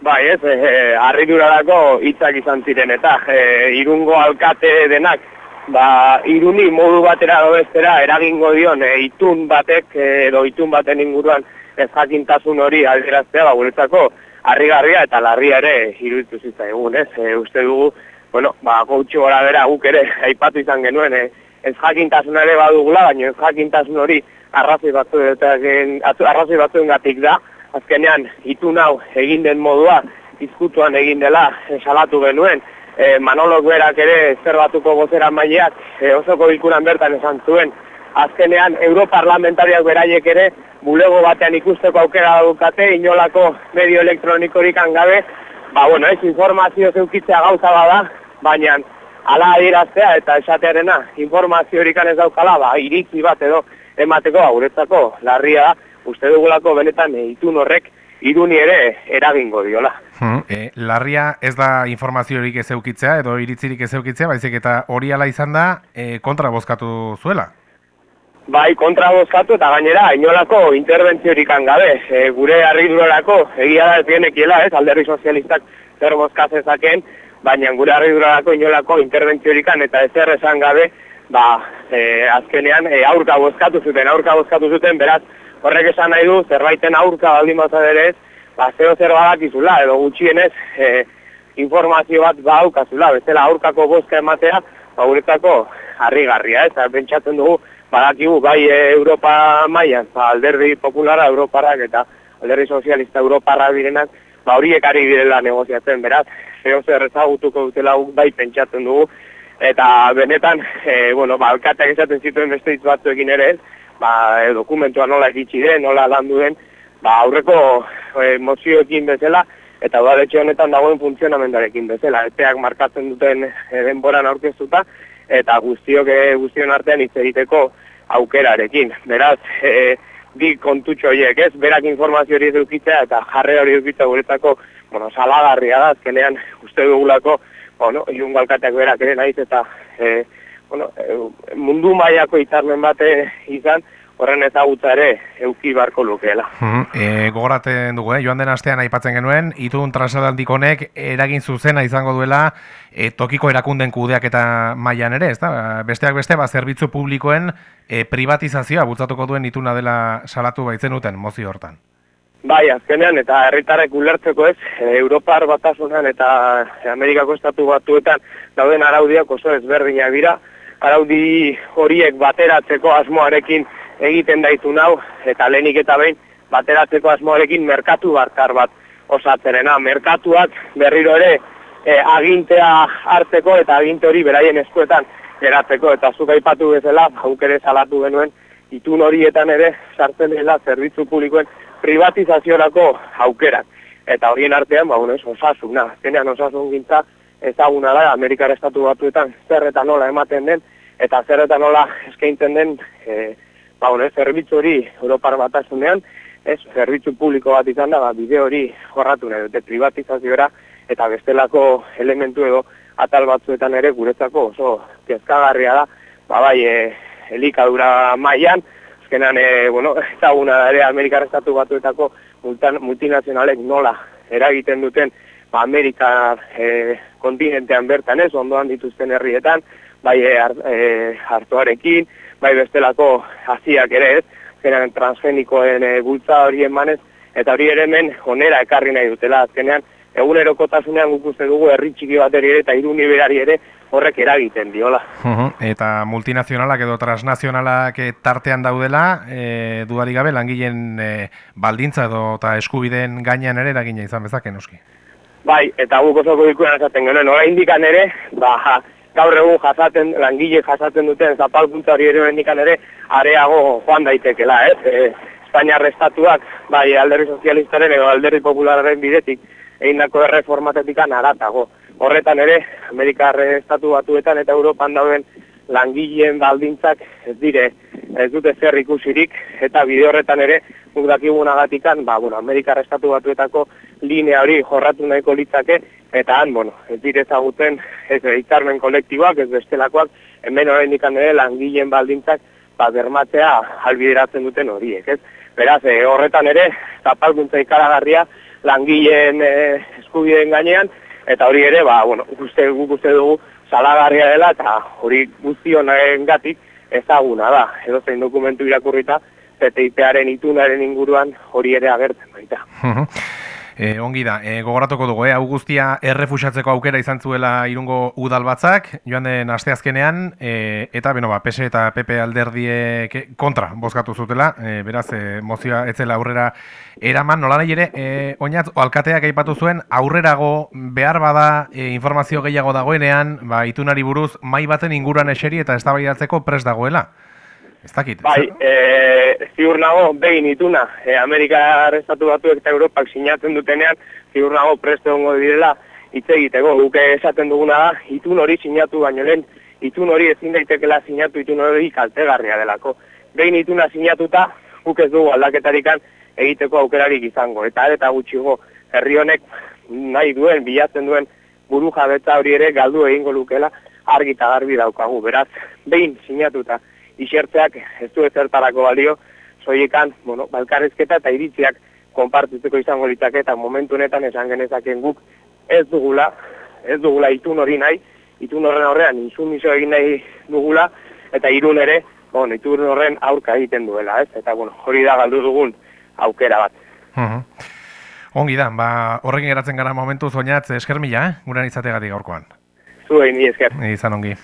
Bai, ez, e, harridurarako hitzak izan ziren eta e, irungo alkate denak, ba, iruni modu batera bestera eragingo dion e, itun batek edo itun baten inguruan ez jakintasun hori alderaztea, ba, guretzako harrigarria eta larria ere iruditu egun, ez? E, uste dugu, bueno, ba, gautxo gora bera guk ere aipatu izan genuen, e, ez jakintasun ere badugula, baina ez jakintasun hori arrazoi batzuen gatik da, azkenean itun hau egin den modua izkutuan egin dela salatu genuen. E, Manolo berak ere zerbatuko gozera maileak e, osoko bilkuran bertan esan zuen. Azkenean europarlamentariak beraiek ere bulego batean ikusteko aukera dukate inolako medio elektronikorik gabe ba bueno, ez informazio zeukitzea gauza bada baina ala adiraztea eta esatearena informazio horikan ez daukala ba, iritzi bat edo emateko auretzako larria da uste dugulako benetan e, itun horrek iruni ere eragingo diola. Hmm, e, larria ez da informaziorik ez eukitzea edo iritzirik ez eukitzea, baizik eta hori ala izan da e, kontra bozkatu zuela? Bai, kontra bozkatu eta gainera inolako interbentziorik gabe. E, gure arridurarako egia da ez genekiela, ez, alderri sozialistak zer bozkatzezaken, baina gure arridurarako inolako interbentziorik eta ez esan gabe, ba, e, azkenean e, aurka bozkatu zuten, aurka bozkatu zuten, beraz, horrek esan nahi du, zerbaiten aurka baldin bat ere ba, zeo zer badakizula, edo gutxienez, e, informazio bat badaukazula, bezala aurkako bozka ematea, ba, guretako harrigarria, ez, pentsatzen dugu, badakigu, bai e, Europa mailan, ba, alderdi populara Europarak eta alderdi sozialista Europarra direnak, ba, horiek ari direla negoziatzen, beraz, zeo zer ezagutuko dutela bai pentsatzen dugu, eta benetan, e, bueno, ba, alkateak esaten zituen beste hitz batzuekin ere ez, ba, e, dokumentua nola egitsi den, nola landu den, ba, aurreko e, mozioekin bezala, eta udaletxe honetan dagoen funtzionamendarekin bezala. Epeak markatzen duten e, denboran aurkeztuta, eta guztiok e, guztion artean hitz egiteko aukerarekin. Beraz, e, bi kontutxo horiek, ez, berak informazio hori edukitzea eta jarre hori edukitzea guretako, bueno, salagarria da, azkenean uste dugulako, bueno, irungalkateak berak ere naiz eta e, bueno, mundu mailako hitzarmen bate izan, horren ezagutza ere euki barko lukeela. E, gogoraten dugu, eh? joan den astean aipatzen genuen, itun transatlantiko honek eragin zuzena izango duela e, tokiko erakunden kudeak eta mailan ere, ez da? Besteak beste, ba, zerbitzu publikoen e, privatizazioa bultzatuko duen ituna dela salatu baitzen uten, mozi hortan. Bai, azkenean, eta herritarrek ulertzeko ez, Europar batasunan eta Amerikako estatu batuetan dauden araudiak oso ezberdinak dira, araudi horiek bateratzeko asmoarekin egiten daitu nau, eta lehenik eta behin bateratzeko asmoarekin merkatu barkar bat osatzerena. Merkatuak berriro ere e, agintea hartzeko eta aginte hori beraien eskuetan geratzeko, eta zuk aipatu bezala, hauk ere salatu genuen, itun horietan ere sartzen dela zerbitzu publikoen privatizaziorako aukerak. Eta horien artean, ba, bueno, osasuna, zenean osasun gintza, ezaguna da Amerikar estatu batuetan zer eta nola ematen den eta zer eta nola eskaintzen den e, ba, bueno, zerbitzu hori Europar batasunean ez zerbitzu publiko bat izan da ba, bide hori jorratu nahi dute privatizaziora eta bestelako elementu edo atal batzuetan ere guretzako oso kezkagarria da. Ba, bai e, elikadura mailan azkenan e, bueno, ezaguna da ere Amerikar estatu batuetako multinazionalek nola eragiten duten ba, Amerika e, kontinentean bertan ez, ondoan dituzten herrietan, bai e, hartuarekin, bai bestelako hasiak ere ez, zenean transgenikoen e, bultza horien manez, eta hori ere hemen onera ekarri nahi dutela, azkenean, egunerokotasunean guk uste dugu herri txiki bat ere eta iruni berari ere horrek eragiten diola. Eta multinazionalak edo transnazionalak tartean daudela, e, dudarik gabe langileen e, baldintza edo eta eskubideen gainean ere eragina izan bezaken, noski. Bai, eta guk oso ikuena esaten genuen, ora indikan ere, ba, gaur egun jasaten, langile jasaten duten zapalkuntza hori ere indikan ere, areago joan daitekela, ez? E, Espainiar estatuak, bai, alderri sozialistaren edo alderri populararen bidetik, egin dako erreformatetik aratago. Horretan ere, Amerikar estatu batuetan eta Europan dauden langileen baldintzak ez dire, ez dute zer ikusirik, eta bide horretan ere, guk dakigunagatikan, ba, bueno, Amerikar estatu batuetako linea hori jorratu nahiko litzake, eta han, bueno, ez dire ezagutzen, ez hitzarmen kolektiboak, ez bestelakoak, hemen ikan ere langileen baldintzak, ba, bermatzea albideratzen duten horiek, ez? Beraz, e, horretan ere, zapalkuntza ikaragarria, langileen e, eskubideen gainean, eta hori ere, ba, bueno, uste, guk uste dugu salagarria dela, eta hori guztionen gatik ezaguna da. Edo zein dokumentu irakurrita, TTIP-aren itunaren inguruan hori ere agertzen baita. E, ongi da, e, gogoratuko dugu, eh? Augustia errefusatzeko aukera izan zuela irungo udal batzak, joan den asteazkenean, e, eta beno, ba, PS eta PP alderdiek kontra bozkatu zutela, e, beraz, e, mozioa etzela aurrera eraman, nola nahi ere, e, oinatz, alkateak aipatu zuen, aurrerago behar bada e, informazio gehiago dagoenean, ba, itunari buruz, mai baten inguruan eseri eta ez da prest dagoela. Ez dakit. Bai, e, ziur nago, behin ituna, e, Amerika estatu batuek eta Europak sinatzen dutenean, ziur nago preste hongo direla, hitz egiteko, guke esaten duguna da, itun hori sinatu baino lehen, itun hori ezin daitekela sinatu itun hori kaltegarria delako. Behin ituna sinatuta, guk ez dugu aldaketarikan egiteko aukerarik izango. Eta eta gutxigo, herri honek nahi duen, bilatzen duen buru jabetza hori ere galdu egingo lukela argita garbi daukagu. Beraz, behin sinatuta, isertzeak ez du ezertarako balio, soiekan, bueno, balkarrezketa eta iritziak konpartitzeko izango litzake eta momentu honetan esan genezaken guk ez dugula, ez dugula itun hori nahi, itun horren horrean insumiso egin nahi dugula, eta irun ere, bueno, itun horren aurka egiten duela, ez? Eta, bueno, hori da galdu dugun aukera bat. Uh Ongi da, ba, horrekin geratzen gara momentu zoinatz eskermila, eh? Guran izategatik gaurkoan. Zuen, ni esker. Izan ongi.